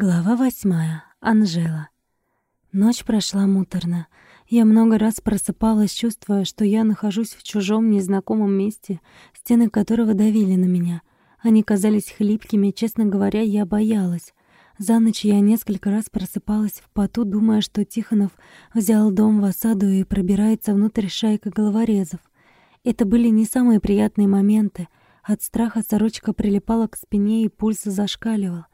Глава восьмая. Анжела. Ночь прошла муторно. Я много раз просыпалась, чувствуя, что я нахожусь в чужом незнакомом месте, стены которого давили на меня. Они казались хлипкими, честно говоря, я боялась. За ночь я несколько раз просыпалась в поту, думая, что Тихонов взял дом в осаду и пробирается внутрь шайка головорезов. Это были не самые приятные моменты. От страха сорочка прилипала к спине и пульс зашкаливал.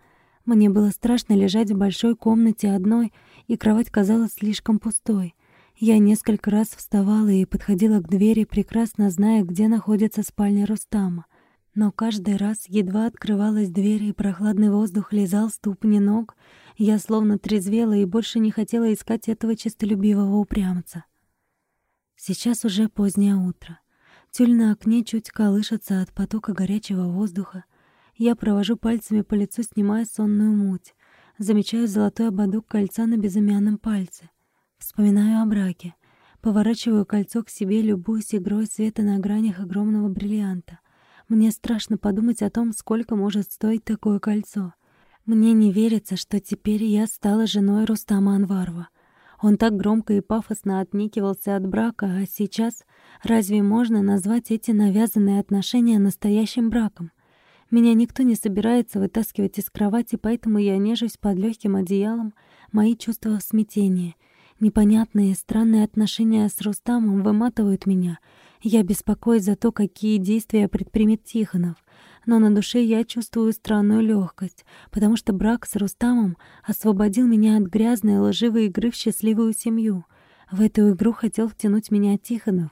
Мне было страшно лежать в большой комнате одной, и кровать казалась слишком пустой. Я несколько раз вставала и подходила к двери, прекрасно зная, где находится спальня Рустама. Но каждый раз едва открывалась дверь, и прохладный воздух лизал ступни ног, я словно трезвела и больше не хотела искать этого честолюбивого упрямца. Сейчас уже позднее утро. Тюль на окне чуть колышется от потока горячего воздуха. Я провожу пальцами по лицу, снимая сонную муть. Замечаю золотой ободок кольца на безымянном пальце. Вспоминаю о браке. Поворачиваю кольцо к себе, любуюсь игрой света на гранях огромного бриллианта. Мне страшно подумать о том, сколько может стоить такое кольцо. Мне не верится, что теперь я стала женой Рустама Анварова. Он так громко и пафосно отникивался от брака, а сейчас разве можно назвать эти навязанные отношения настоящим браком? Меня никто не собирается вытаскивать из кровати, поэтому я нежусь под легким одеялом, мои чувства в смятении. Непонятные, странные отношения с Рустамом выматывают меня. Я беспокоюсь за то, какие действия предпримет Тихонов. Но на душе я чувствую странную легкость, потому что брак с Рустамом освободил меня от грязной лживой игры в счастливую семью. В эту игру хотел втянуть меня Тихонов.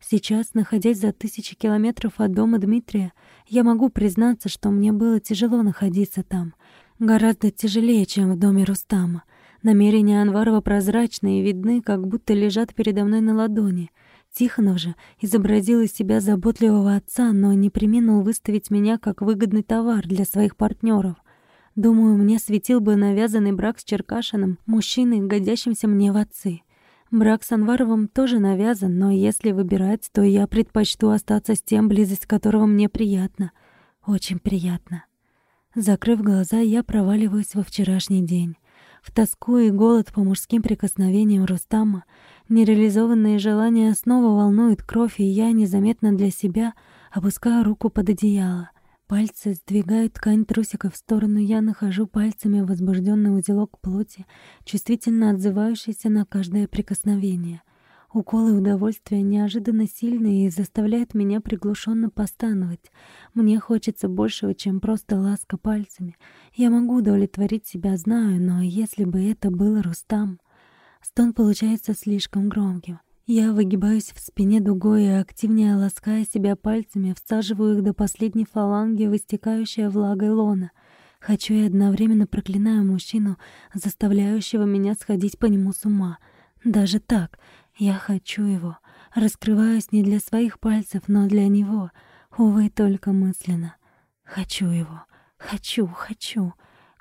Сейчас, находясь за тысячи километров от дома Дмитрия, я могу признаться, что мне было тяжело находиться там. Гораздо тяжелее, чем в доме Рустама. Намерения Анварова прозрачны и видны, как будто лежат передо мной на ладони. Тихонов же изобразил из себя заботливого отца, но не преминул выставить меня как выгодный товар для своих партнеров. Думаю, мне светил бы навязанный брак с Черкашиным, мужчиной, годящимся мне в отцы. Брак с Анваровым тоже навязан, но если выбирать, то я предпочту остаться с тем, близость которого мне приятна. Очень приятно. Закрыв глаза, я проваливаюсь во вчерашний день. В тоску и голод по мужским прикосновениям Рустама, нереализованные желания снова волнуют кровь, и я незаметно для себя опускаю руку под одеяло — Пальцы сдвигают ткань трусика в сторону, я нахожу пальцами возбужденный узелок плоти, чувствительно отзывающийся на каждое прикосновение. Уколы удовольствия неожиданно сильные и заставляют меня приглушенно постановать. Мне хочется большего, чем просто ласка пальцами. Я могу удовлетворить себя, знаю, но если бы это был Рустам... Стон получается слишком громким. Я выгибаюсь в спине дугой и активнее лаская себя пальцами, всаживаю их до последней фаланги, выстекающая влагой лона. Хочу и одновременно проклинаю мужчину, заставляющего меня сходить по нему с ума. Даже так, я хочу его. Раскрываюсь не для своих пальцев, но для него. Увы, только мысленно. Хочу его. Хочу, хочу.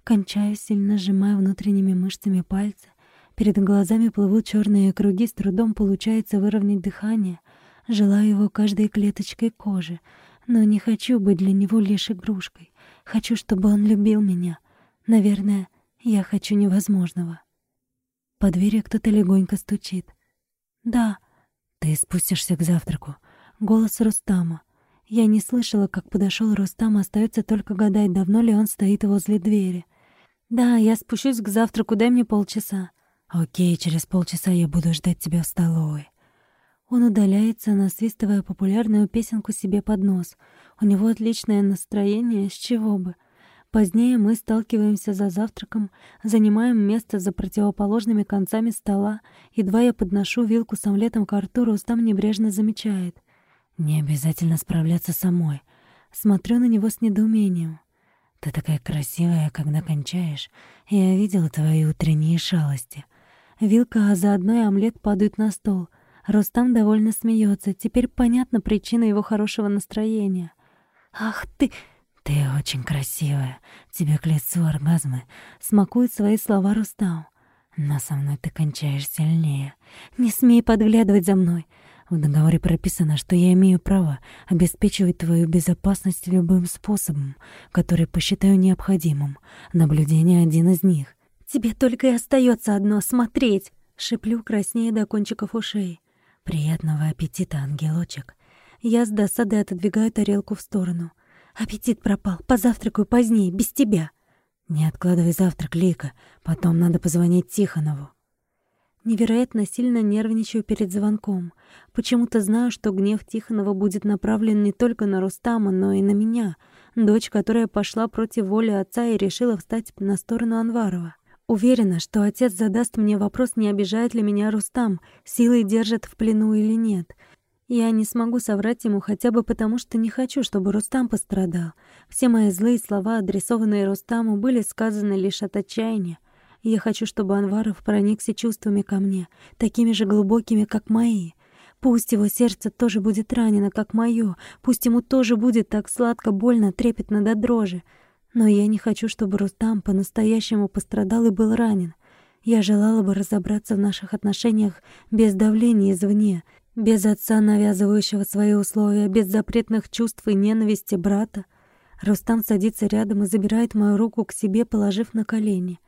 Кончаю, сильно сжимая внутренними мышцами пальцы. Перед глазами плывут черные круги, с трудом получается выровнять дыхание. Желаю его каждой клеточкой кожи, но не хочу быть для него лишь игрушкой. Хочу, чтобы он любил меня. Наверное, я хочу невозможного. По двери кто-то легонько стучит. «Да, ты спустишься к завтраку». Голос Рустама. Я не слышала, как подошел Рустам, остается только гадать, давно ли он стоит возле двери. «Да, я спущусь к завтраку, дай мне полчаса». «Окей, через полчаса я буду ждать тебя в столовой». Он удаляется, насвистывая популярную песенку себе под нос. У него отличное настроение, с чего бы. Позднее мы сталкиваемся за завтраком, занимаем место за противоположными концами стола. Едва я подношу вилку с омлетом к рту, Рустам небрежно замечает. «Не обязательно справляться самой». Смотрю на него с недоумением. «Ты такая красивая, когда кончаешь. Я видела твои утренние шалости». Вилка, а заодно и омлет падают на стол. Рустам довольно смеется. Теперь понятна причина его хорошего настроения. «Ах ты!» «Ты очень красивая. Тебе к лицу оргазмы». Смакует свои слова Рустам. «Но со мной ты кончаешь сильнее. Не смей подглядывать за мной». В договоре прописано, что я имею право обеспечивать твою безопасность любым способом, который посчитаю необходимым. Наблюдение — один из них. «Тебе только и остается одно — смотреть!» — шеплю краснее до кончиков ушей. «Приятного аппетита, ангелочек!» Я с досадой отодвигаю тарелку в сторону. «Аппетит пропал. Позавтракаю позднее, без тебя». «Не откладывай завтрак, Лика. Потом надо позвонить Тихонову». Невероятно сильно нервничаю перед звонком. Почему-то знаю, что гнев Тихонова будет направлен не только на Рустама, но и на меня, дочь, которая пошла против воли отца и решила встать на сторону Анварова. Уверена, что отец задаст мне вопрос, не обижает ли меня Рустам, силой держит в плену или нет. Я не смогу соврать ему хотя бы потому, что не хочу, чтобы Рустам пострадал. Все мои злые слова, адресованные Рустаму, были сказаны лишь от отчаяния. Я хочу, чтобы Анваров проникся чувствами ко мне, такими же глубокими, как мои. Пусть его сердце тоже будет ранено, как моё, пусть ему тоже будет так сладко, больно, трепетно до дрожи. Но я не хочу, чтобы Рустам по-настоящему пострадал и был ранен. Я желала бы разобраться в наших отношениях без давления извне — без отца, навязывающего свои условия, без запретных чувств и ненависти брата. Рустам садится рядом и забирает мою руку к себе, положив на колени.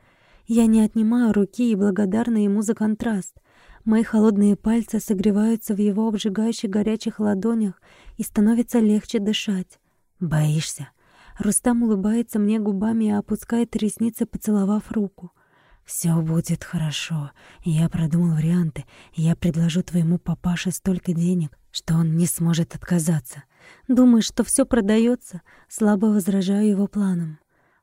Я не отнимаю руки и благодарна ему за контраст. Мои холодные пальцы согреваются в его обжигающих горячих ладонях и становится легче дышать. «Боишься?» Рустам улыбается мне губами и опускает ресницы, поцеловав руку. Все будет хорошо. Я продумал варианты. Я предложу твоему папаше столько денег, что он не сможет отказаться. Думаешь, что все продается? Слабо возражаю его планам.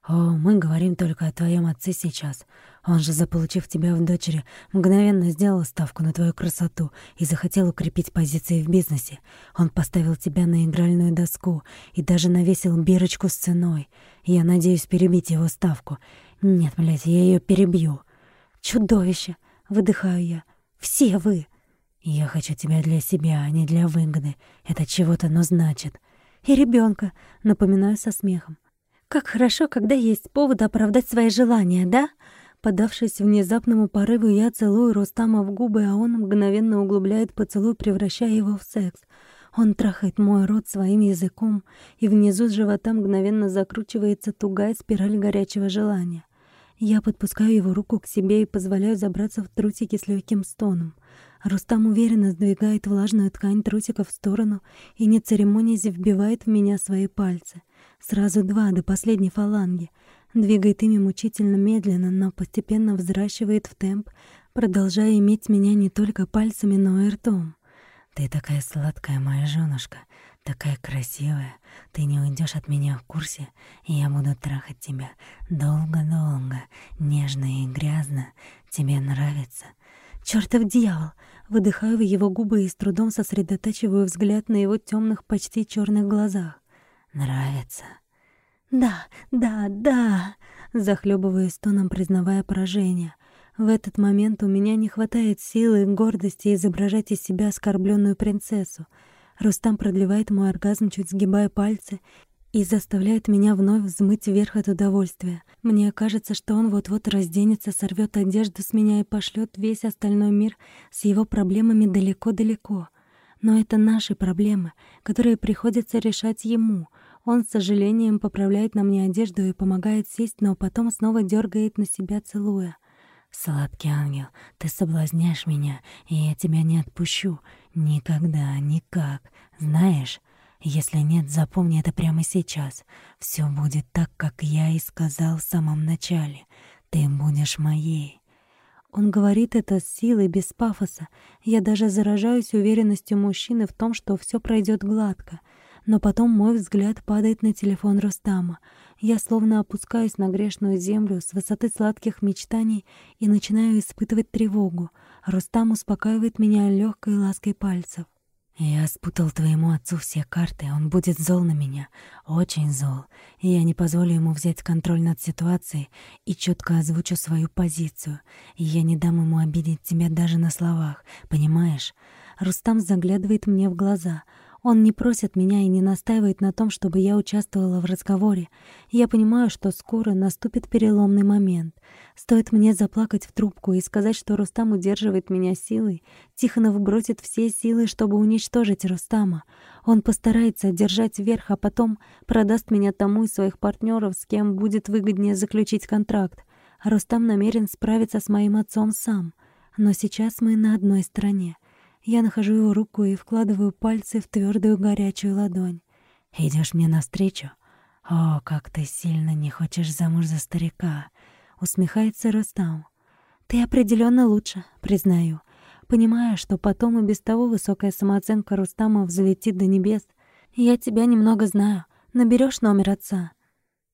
О, мы говорим только о твоем отце сейчас. Он же, заполучив тебя в дочери, мгновенно сделал ставку на твою красоту и захотел укрепить позиции в бизнесе. Он поставил тебя на игральную доску и даже навесил бирочку с ценой. Я надеюсь перебить его ставку. Нет, блядь, я ее перебью. Чудовище, выдыхаю я. Все вы. Я хочу тебя для себя, а не для выгоды. Это чего-то, но значит. И ребенка, напоминаю со смехом. Как хорошо, когда есть повод оправдать свои желания, да? Подавшись внезапному порыву, я целую Рустама в губы, а он мгновенно углубляет поцелуй, превращая его в секс. Он трахает мой рот своим языком, и внизу живота мгновенно закручивается тугая спираль горячего желания. Я подпускаю его руку к себе и позволяю забраться в трусики с легким стоном. Рустам уверенно сдвигает влажную ткань трусиков в сторону и, не церемонясь, вбивает в меня свои пальцы. Сразу два, до последней фаланги. Двигает ими мучительно медленно, но постепенно взращивает в темп, продолжая иметь меня не только пальцами, но и ртом. «Ты такая сладкая, моя жёнушка, такая красивая. Ты не уйдешь от меня в курсе, и я буду трахать тебя долго-долго, нежно и грязно. Тебе нравится?» «Чёртов дьявол!» Выдыхаю в его губы и с трудом сосредотачиваю взгляд на его темных, почти черных глазах. «Нравится?» «Да, да, да!» Захлебываясь тоном, признавая поражение — в этот момент у меня не хватает силы и гордости изображать из себя оскорбленную принцессу. Рустам продлевает мой оргазм, чуть сгибая пальцы, и заставляет меня вновь взмыть вверх от удовольствия. Мне кажется, что он вот-вот разденется, сорвет одежду с меня и пошлет весь остальной мир с его проблемами далеко-далеко. Но это наши проблемы, которые приходится решать ему. Он с сожалением поправляет на мне одежду и помогает сесть, но потом снова дергает на себя, целуя. «Сладкий ангел, ты соблазняешь меня, и я тебя не отпущу. Никогда, никак. Знаешь, если нет, запомни это прямо сейчас. Все будет так, как я и сказал в самом начале. Ты будешь моей». Он говорит это с силой, без пафоса. Я даже заражаюсь уверенностью мужчины в том, что все пройдет гладко. Но потом мой взгляд падает на телефон Рустама — я словно опускаюсь на грешную землю с высоты сладких мечтаний и начинаю испытывать тревогу. Рустам успокаивает меня легкой лаской пальцев. «Я спутал твоему отцу все карты, он будет зол на меня, очень зол, я не позволю ему взять контроль над ситуацией и четко озвучу свою позицию, я не дам ему обидеть тебя даже на словах, понимаешь?» Рустам заглядывает мне в глаза — он не просит меня и не настаивает на том, чтобы я участвовала в разговоре. Я понимаю, что скоро наступит переломный момент. Стоит мне заплакать в трубку и сказать, что Рустам удерживает меня силой, Тихонов бросит все силы, чтобы уничтожить Рустама. Он постарается держать верх, а потом продаст меня тому из своих партнеров, с кем будет выгоднее заключить контракт. А Рустам намерен справиться с моим отцом сам. Но сейчас мы на одной стороне. Я нахожу его руку и вкладываю пальцы в твердую горячую ладонь. Идешь мне навстречу? О, как ты сильно не хочешь замуж за старика!» усмехается Рустам. Ты определенно лучше, признаю. Понимая, что потом и без того высокая самооценка Рустама взлетит до небес. Я тебя немного знаю. Наберешь номер отца.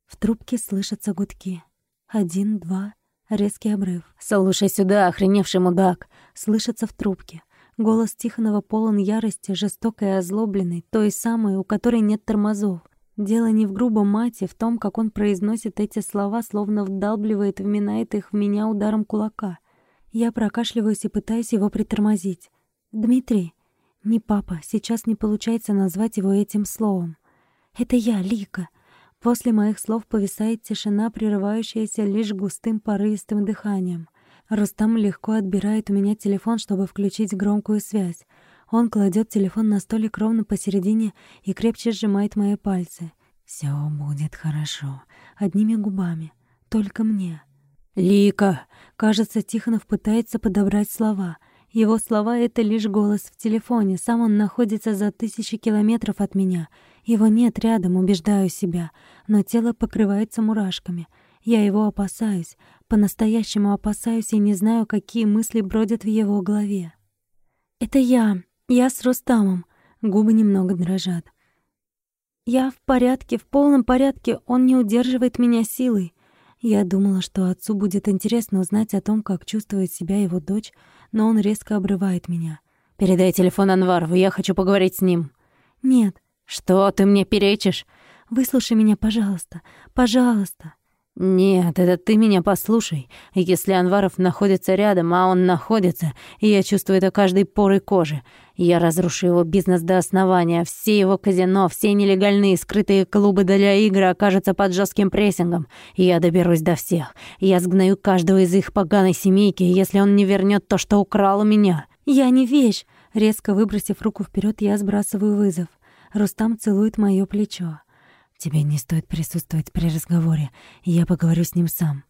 В трубке слышатся гудки. Один, два, резкий обрыв. «Слушай сюда, охреневший мудак!» Слышится в трубке. Голос Тихонова полон ярости, жестокой и озлобленной, той самой, у которой нет тормозов. Дело не в грубом мате, в том, как он произносит эти слова, словно вдалбливает, вминает их в меня ударом кулака. Я прокашливаюсь и пытаюсь его притормозить. «Дмитрий!» «Не папа, сейчас не получается назвать его этим словом. Это я, Лика!» После моих слов повисает тишина, прерывающаяся лишь густым порывистым дыханием. Рустам легко отбирает у меня телефон, чтобы включить громкую связь. Он кладет телефон на столик ровно посередине и крепче сжимает мои пальцы. Все будет хорошо. Одними губами. Только мне. «Лика!» Кажется, Тихонов пытается подобрать слова. Его слова — это лишь голос в телефоне. Сам он находится за тысячи километров от меня. Его нет рядом, убеждаю себя. Но тело покрывается мурашками. Я его опасаюсь. По-настоящему опасаюсь и не знаю, какие мысли бродят в его голове. «Это я», я с Рустамом. Губы немного дрожат. Я в порядке, в полном порядке. Он не удерживает меня силой. Я думала, что отцу будет интересно узнать о том, как чувствует себя его дочь, но он резко обрывает меня. «Передай телефон Анварову, я хочу поговорить с ним». «Нет». «Что, ты мне перечишь?» «Выслушай меня, пожалуйста. Пожалуйста». «Нет, это ты меня послушай. Если Анваров находится рядом, а он находится, я чувствую это каждой порой кожи, я разрушу его бизнес до основания, все его казино, все нелегальные скрытые клубы для игр окажутся под жестким прессингом, я доберусь до всех. Я сгною каждого из их поганой семейки, если он не вернет то, что украл у меня». «Я не вещь!» Резко выбросив руку вперед, я сбрасываю вызов. Рустам целует мое плечо. Тебе не стоит присутствовать при разговоре, я поговорю с ним сам.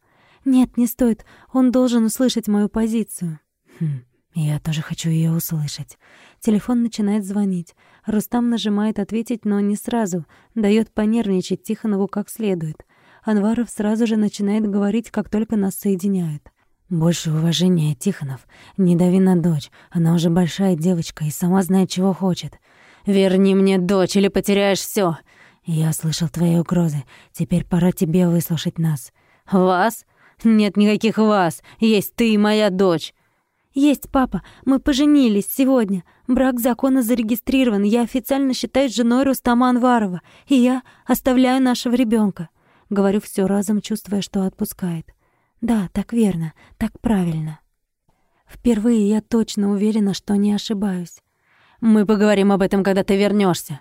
Нет, не стоит. Он должен услышать мою позицию. Хм, я тоже хочу ее услышать. Телефон начинает звонить. Рустам нажимает ответить, но не сразу. Дает понервничать Тихонову как следует. Анваров сразу же начинает говорить, как только нас соединяют. «Больше уважения, Тихонов. Не дави на дочь. Она уже большая девочка и сама знает, чего хочет. Верни мне дочь, или потеряешь все. «Я слышал твои угрозы. Теперь пора тебе выслушать нас». «Вас? Нет никаких вас. Есть ты и моя дочь». «Есть, папа. Мы поженились сегодня. Брак законно зарегистрирован. Я официально считаюсь женой Рустама Анварова. И я оставляю нашего ребенка. Говорю все разом, чувствуя, что отпускает. «Да, так верно. Так правильно». Впервые я точно уверена, что не ошибаюсь. «Мы поговорим об этом, когда ты вернешься.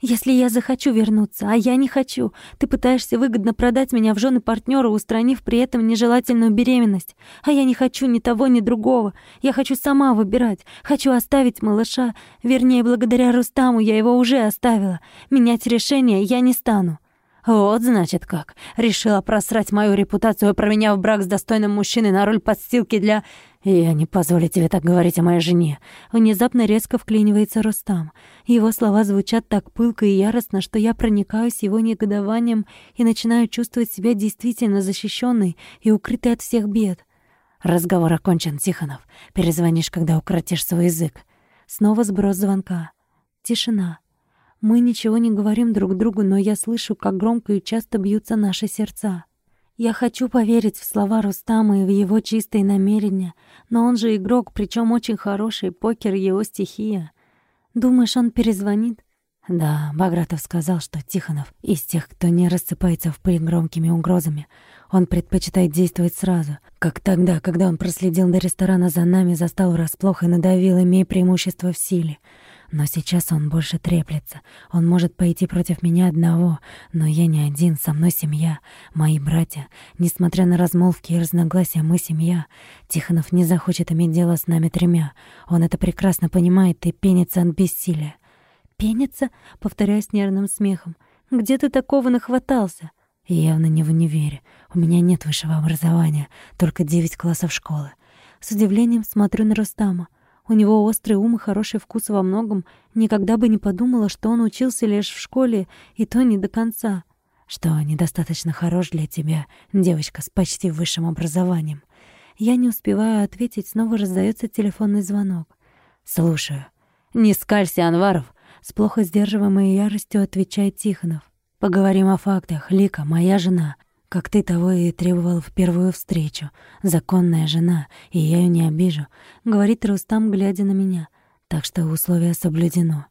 Если я захочу вернуться, а я не хочу, ты пытаешься выгодно продать меня в жены партнера, устранив при этом нежелательную беременность. А я не хочу ни того, ни другого. Я хочу сама выбирать. Хочу оставить малыша. Вернее, благодаря Рустаму я его уже оставила. Менять решение я не стану. Вот, значит, как. Решила просрать мою репутацию, променяв брак с достойным мужчиной на роль подстилки для... «Я не позволю тебе так говорить о моей жене». Внезапно резко вклинивается Рустам. Его слова звучат так пылко и яростно, что я проникаюсь его негодованием и начинаю чувствовать себя действительно защищенной и укрытой от всех бед. «Разговор окончен, Тихонов. Перезвонишь, когда укротишь свой язык». Снова сброс звонка. Тишина. Мы ничего не говорим друг другу, но я слышу, как громко и часто бьются наши сердца. Я хочу поверить в слова Рустама и в его чистые намерения, но он же игрок, причем очень хороший, покер — его стихия. Думаешь, он перезвонит? Да, Багратов сказал, что Тихонов из тех, кто не рассыпается в пыль громкими угрозами. Он предпочитает действовать сразу, как тогда, когда он проследил до ресторана за нами, застал врасплох и надавил, имея преимущество в силе. Но сейчас он больше треплется. Он может пойти против меня одного, но я не один, со мной семья, мои братья. Несмотря на размолвки и разногласия, мы семья. Тихонов не захочет иметь дело с нами тремя. Он это прекрасно понимает и пенится от бессилия. «Пенится?» — повторяю с нервным смехом. «Где ты такого нахватался?» «Явно не в универе. У меня нет высшего образования, только девять классов школы. С удивлением смотрю на Рустама. У него острый ум и хороший вкус во многом. Никогда бы не подумала, что он учился лишь в школе, и то не до конца. Что недостаточно хорош для тебя, девочка с почти высшим образованием. Я не успеваю ответить, снова раздается телефонный звонок. «Слушаю». «Не скалься, Анваров!» С плохо сдерживаемой яростью отвечает Тихонов. «Поговорим о фактах. Лика, моя жена как ты того и требовал в первую встречу. Законная жена, и я ее не обижу», — говорит Рустам, глядя на меня. «Так что условие соблюдено».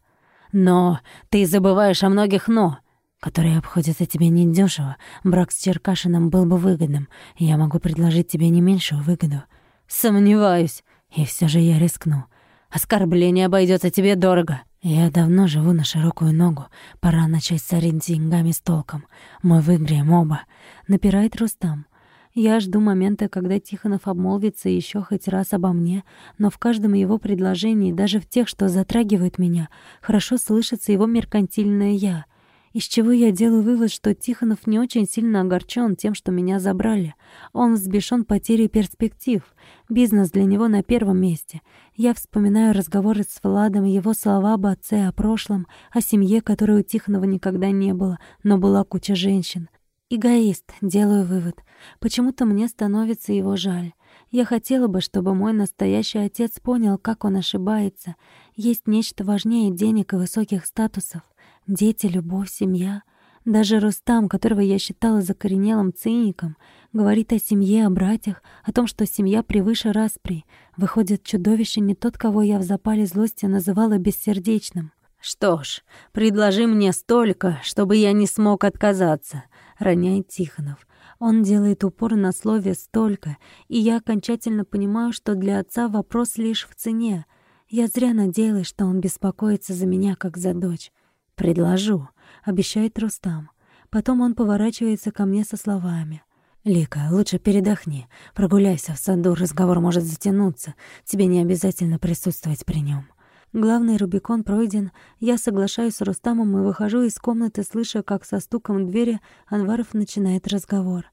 «Но ты забываешь о многих «но», которые обходятся тебе недешево. Брак с Черкашиным был бы выгодным. Я могу предложить тебе не меньшую выгоду». «Сомневаюсь. И все же я рискну. Оскорбление обойдется тебе дорого». Я давно живу на широкую ногу. Пора начать сорить деньгами с толком. Мы выиграем оба. Напирает Рустам. Я жду момента, когда Тихонов обмолвится еще хоть раз обо мне, но в каждом его предложении, даже в тех, что затрагивают меня, хорошо слышится его меркантильное «я». Из чего я делаю вывод, что Тихонов не очень сильно огорчен тем, что меня забрали. Он взбешен потерей перспектив. Бизнес для него на первом месте. Я вспоминаю разговоры с Владом, его слова об отце, о прошлом, о семье, которой у Тихонова никогда не было, но была куча женщин. Эгоист, делаю вывод. Почему-то мне становится его жаль. Я хотела бы, чтобы мой настоящий отец понял, как он ошибается. Есть нечто важнее денег и высоких статусов. Дети, любовь, семья. Даже Рустам, которого я считала закоренелым циником, говорит о семье, о братьях, о том, что семья превыше распри. Выходит, чудовище не тот, кого я в запале злости называла бессердечным. «Что ж, предложи мне столько, чтобы я не смог отказаться», — роняет Тихонов. Он делает упор на слове «столько», и я окончательно понимаю, что для отца вопрос лишь в цене. Я зря надеялась, что он беспокоится за меня, как за дочь. «Предложу», — обещает Рустам. Потом он поворачивается ко мне со словами. «Лика, лучше передохни. Прогуляйся в саду, разговор может затянуться. Тебе не обязательно присутствовать при нем. Главный Рубикон пройден. Я соглашаюсь с Рустамом и выхожу из комнаты, слыша, как со стуком двери Анваров начинает разговор.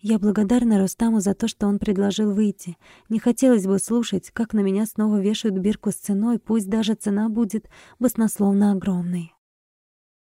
Я благодарна Рустаму за то, что он предложил выйти. Не хотелось бы слушать, как на меня снова вешают бирку с ценой, пусть даже цена будет баснословно огромной.